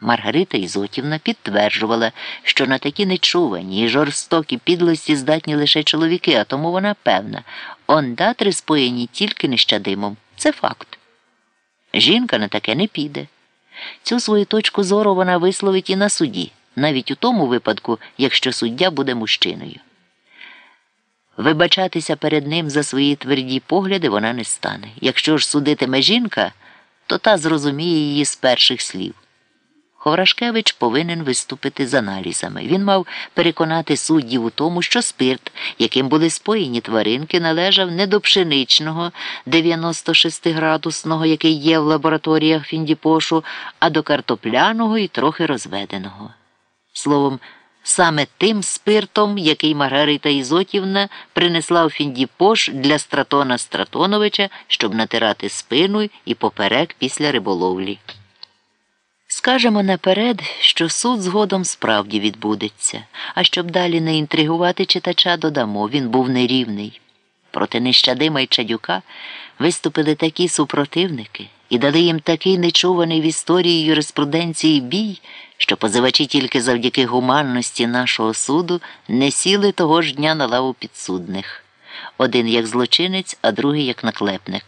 Маргарита Ізотівна підтверджувала, що на такі нечувані і жорстокі підлості здатні лише чоловіки, а тому вона певна, ондатри споєні тільки нещадимом. Це факт. Жінка на таке не піде. Цю свою точку зору вона висловить і на суді, навіть у тому випадку, якщо суддя буде мужчиною. Вибачатися перед ним за свої тверді погляди вона не стане. Якщо ж судитиме жінка, то та зрозуміє її з перших слів. Ховрашкевич повинен виступити з аналізами. Він мав переконати суддів у тому, що спирт, яким були споєні тваринки, належав не до пшеничного 96-градусного, який є в лабораторіях Фіндіпошу, а до картопляного і трохи розведеного. Словом, саме тим спиртом, який Маргарита Ізотівна принесла у Фіндіпош для Стратона Стратоновича, щоб натирати спину і поперек після риболовлі. Скажемо наперед, що суд згодом справді відбудеться, а щоб далі не інтригувати читача, додамо, він був нерівний. Проти нещадима й чадюка виступили такі супротивники і дали їм такий нечуваний в історії юриспруденції бій, що позивачі тільки завдяки гуманності нашого суду не сіли того ж дня на лаву підсудних один як злочинець, а другий як наклепник.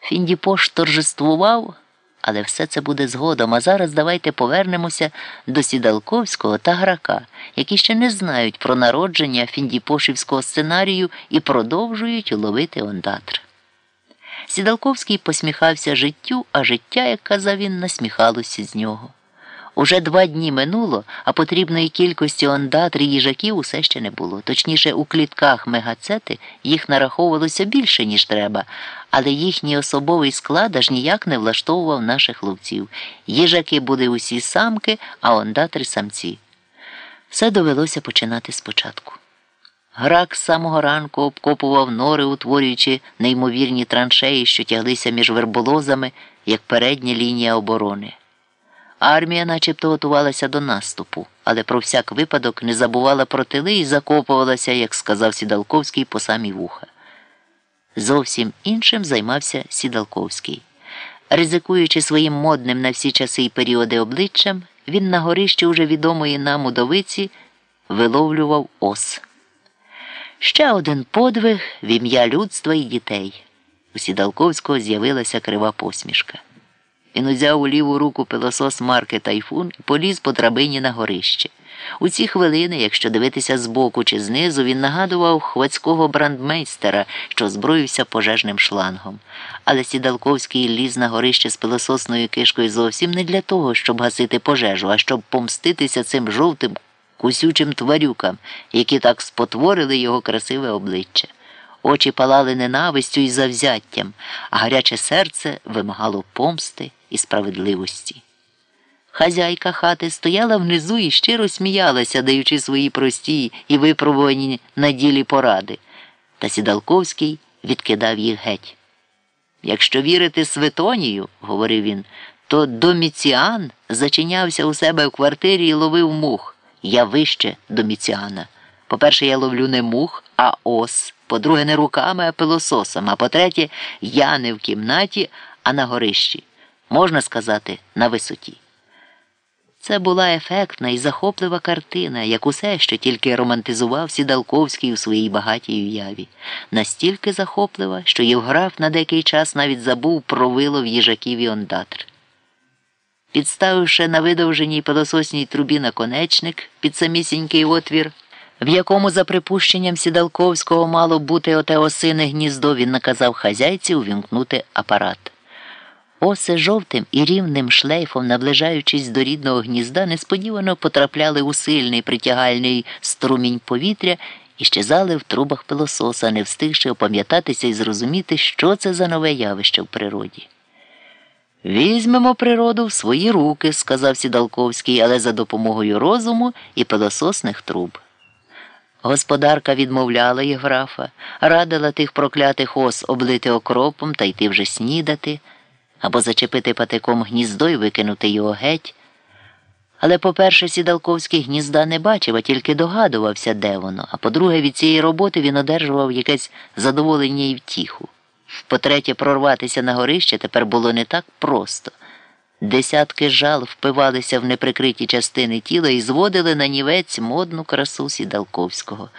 Фіндіпош торжествував. Але все це буде згодом. А зараз давайте повернемося до Сідалковського та Грака, які ще не знають про народження фіндіпошівського сценарію і продовжують ловити ондатр. Сідалковський посміхався життю, а життя, як казав він, насміхалося з нього. Уже два дні минуло, а потрібної кількості ондатр і їжаків усе ще не було. Точніше, у клітках мегацети їх нараховувалося більше, ніж треба, але їхній особовий склад аж ніяк не влаштовував наших ловців. Їжаки були усі самки, а ондатри самці. Все довелося починати спочатку. Грак з самого ранку обкопував нори, утворюючи неймовірні траншеї, що тяглися між верболозами, як передня лінія оборони. Армія начебто готувалася до наступу, але про всяк випадок не забувала про тили і закопувалася, як сказав Сідалковський, по самі вуха. Зовсім іншим займався Сідалковський. Ризикуючи своїм модним на всі часи і періоди обличчям, він на горищі уже відомої нам удовиці виловлював ос. Ще один подвиг в ім'я людства і дітей. У Сідалковського з'явилася крива посмішка. Він узяв у ліву руку пилосос марки Тайфун і поліз по драбині на горище. У ці хвилини, якщо дивитися збоку чи знизу, він нагадував хвацького брандмейстера, що озброївся пожежним шлангом. Але Сідалковський ліз на горище з пилососною кишкою зовсім не для того, щоб гасити пожежу, а щоб помститися цим жовтим кусючим тварюкам, які так спотворили його красиве обличчя. Очі палали ненавистю і завзяттям, а гаряче серце вимагало помсти і справедливості. Хазяйка хати стояла внизу і щиро сміялася, даючи свої прості і випробувані на ділі поради, та Сідалковський відкидав їх геть. Якщо вірити Светонію, говорив він, то доміціан зачинявся у себе в квартирі і ловив мух. Я вище доміціана. По-перше, я ловлю не мух, а ос. По-друге, не руками, а пилососом. А по-третє, я не в кімнаті, а на горищі. Можна сказати, на висоті. Це була ефектна і захоплива картина, як усе, що тільки романтизував Сідалковський у своїй багатій уяві, настільки захоплива, що Євграф на деякий час навіть забув про вилов їжаків і ондатр. Підставивши на видовженій пилососній трубі наконечник під самісінький отвір, в якому, за припущенням Сідалковського, мало бути оте осине гніздо, він наказав хазяйці увімкнути апарат. Оси жовтим і рівним шлейфом, наближаючись до рідного гнізда, несподівано потрапляли у сильний притягальний струмінь повітря і щезали в трубах пилососа, не встигши опам'ятатися і зрозуміти, що це за нове явище в природі. Візьмемо природу в свої руки, сказав Сідалковський, але за допомогою розуму і пилососних труб. Господарка відмовляла Євграфа, радила тих проклятих ос облити окропом та йти вже снідати або зачепити патиком гніздо і викинути його геть. Але, по-перше, Сідалковський гнізда не бачив, а тільки догадувався, де воно, а по-друге, від цієї роботи він одержував якесь задоволення і втіху. По-третє, прорватися на горище тепер було не так просто. Десятки жал впивалися в неприкриті частини тіла і зводили на нівець модну красу Сідалковського.